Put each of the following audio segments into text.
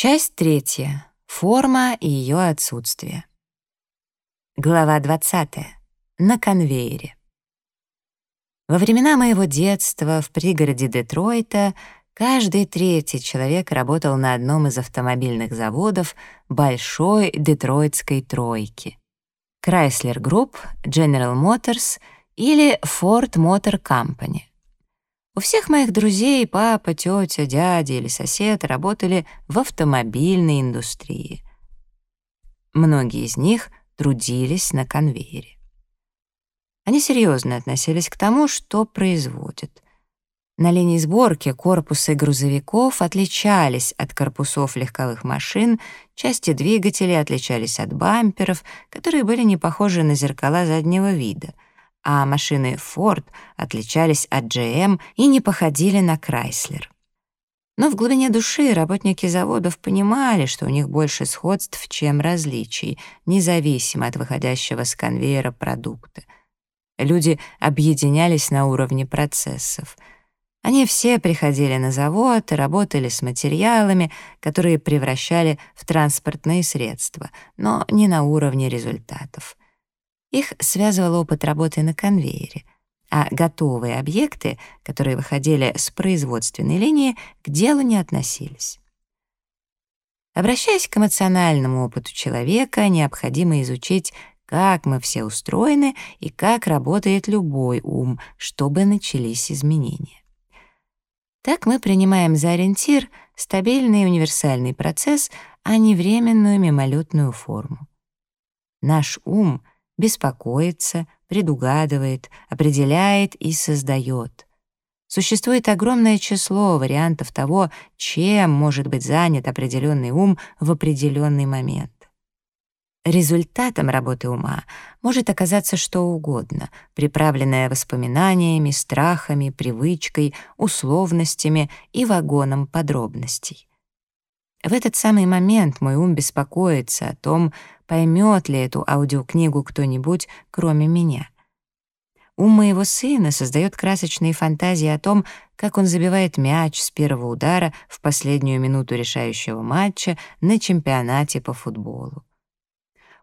Часть третья. Форма и ее отсутствие. Глава 20. На конвейере. Во времена моего детства в пригороде Детройта каждый третий человек работал на одном из автомобильных заводов большой детройтской тройки. Chrysler Group, General Motors или Ford Motor Company. У всех моих друзей папа, тетя, дядя или сосед работали в автомобильной индустрии. Многие из них трудились на конвейере. Они серьезно относились к тому, что производят. На линии сборки корпусы грузовиков отличались от корпусов легковых машин, части двигателей отличались от бамперов, которые были не похожи на зеркала заднего вида — а машины Ford отличались от GM и не походили на Chrysler. Но в глубине души работники заводов понимали, что у них больше сходств, чем различий, независимо от выходящего с конвейера продукта. Люди объединялись на уровне процессов. Они все приходили на завод и работали с материалами, которые превращали в транспортные средства, но не на уровне результатов. Их связывал опыт работы на конвейере, а готовые объекты, которые выходили с производственной линии, к делу не относились. Обращаясь к эмоциональному опыту человека, необходимо изучить, как мы все устроены и как работает любой ум, чтобы начались изменения. Так мы принимаем за ориентир стабильный универсальный процесс, а не временную мимолетную форму. Наш ум — беспокоится, предугадывает, определяет и создает. Существует огромное число вариантов того, чем может быть занят определенный ум в определенный момент. Результатом работы ума может оказаться что угодно, приправленное воспоминаниями, страхами, привычкой, условностями и вагоном подробностей. В этот самый момент мой ум беспокоится о том, поймет ли эту аудиокнигу кто-нибудь, кроме меня. Ум моего сына создает красочные фантазии о том, как он забивает мяч с первого удара в последнюю минуту решающего матча на чемпионате по футболу.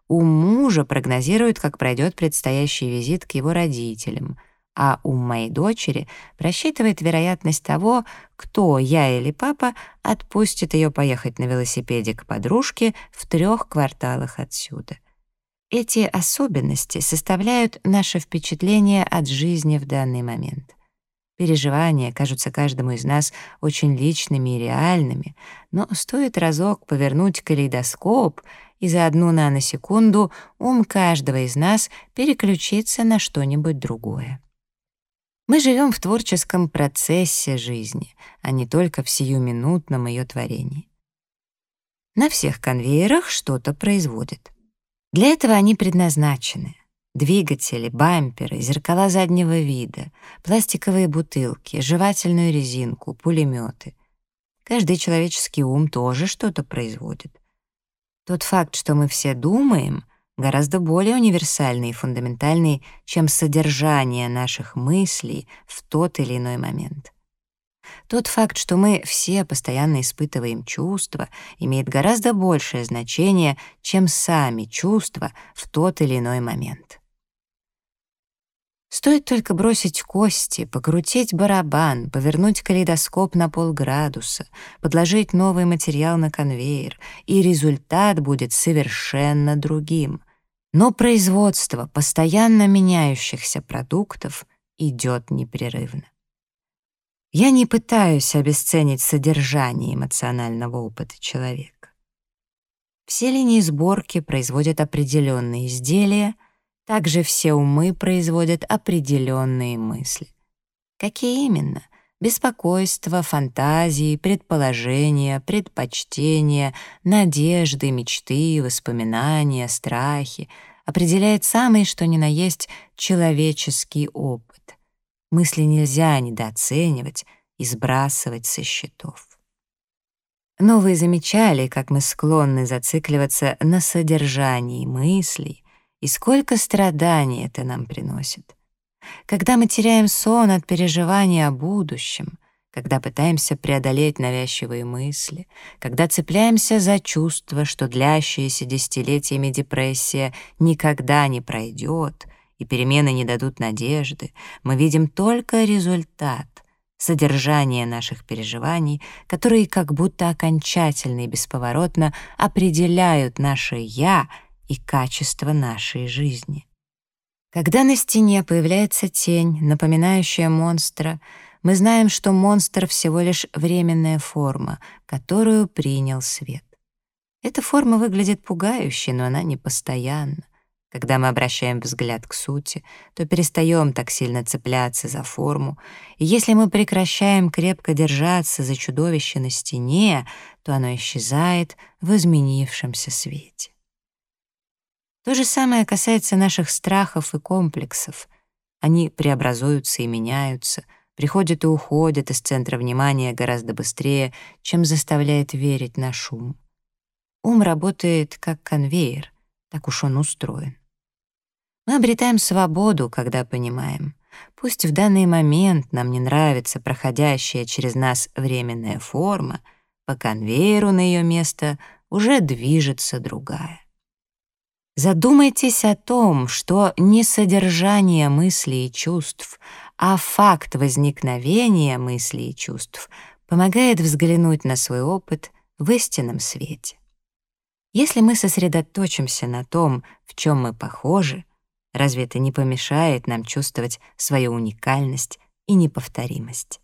Ум мужа прогнозирует, как пройдет предстоящий визит к его родителям — а ум моей дочери просчитывает вероятность того, кто, я или папа, отпустит ее поехать на велосипеде к подружке в трех кварталах отсюда. Эти особенности составляют наше впечатление от жизни в данный момент. Переживания кажутся каждому из нас очень личными и реальными, но стоит разок повернуть калейдоскоп, и за одну наносекунду ум каждого из нас переключится на что-нибудь другое. Мы живем в творческом процессе жизни, а не только в сиюминутном ее творении. На всех конвейерах что-то производят. Для этого они предназначены. Двигатели, бамперы, зеркала заднего вида, пластиковые бутылки, жевательную резинку, пулеметы. Каждый человеческий ум тоже что-то производит. Тот факт, что мы все думаем — гораздо более универсальный и фундаментальный, чем содержание наших мыслей в тот или иной момент. Тот факт, что мы все постоянно испытываем чувства, имеет гораздо большее значение, чем сами чувства в тот или иной момент. Стоит только бросить кости, покрутить барабан, повернуть калейдоскоп на полградуса, подложить новый материал на конвейер, и результат будет совершенно другим. Но производство постоянно меняющихся продуктов идет непрерывно. Я не пытаюсь обесценить содержание эмоционального опыта человека. Все линии сборки производят определенные изделия, также все умы производят определенные мысли. Какие именно — Беспокойство, фантазии, предположения, предпочтения, надежды, мечты, воспоминания, страхи определяет самый, что ни на есть, человеческий опыт. Мысли нельзя недооценивать и сбрасывать со счетов. Но вы замечали, как мы склонны зацикливаться на содержании мыслей и сколько страданий это нам приносит. Когда мы теряем сон от переживания о будущем, когда пытаемся преодолеть навязчивые мысли, когда цепляемся за чувство, что длящаяся десятилетиями депрессия никогда не пройдет и перемены не дадут надежды, мы видим только результат, содержание наших переживаний, которые как будто окончательно и бесповоротно определяют наше «я» и качество нашей жизни. Когда на стене появляется тень, напоминающая монстра — мы знаем, что монстр всего лишь временная форма, которую принял свет. Эта форма выглядит пугающе, но она не постоянна. Когда мы обращаем взгляд к сути, то перестаем так сильно цепляться за форму, и если мы прекращаем крепко держаться за чудовище на стене, то оно исчезает в изменившемся свете. То же самое касается наших страхов и комплексов. Они преобразуются и меняются — приходит и уходит из центра внимания гораздо быстрее, чем заставляет верить на шум. Ум работает как конвейер, так уж он устроен. Мы обретаем свободу, когда понимаем, пусть в данный момент нам не нравится проходящая через нас временная форма, по конвейеру на ее место уже движется другая. Задумайтесь о том, что не содержание мыслей и чувств, а факт возникновения мыслей и чувств помогает взглянуть на свой опыт в истинном свете. Если мы сосредоточимся на том, в чем мы похожи, разве это не помешает нам чувствовать свою уникальность и неповторимость?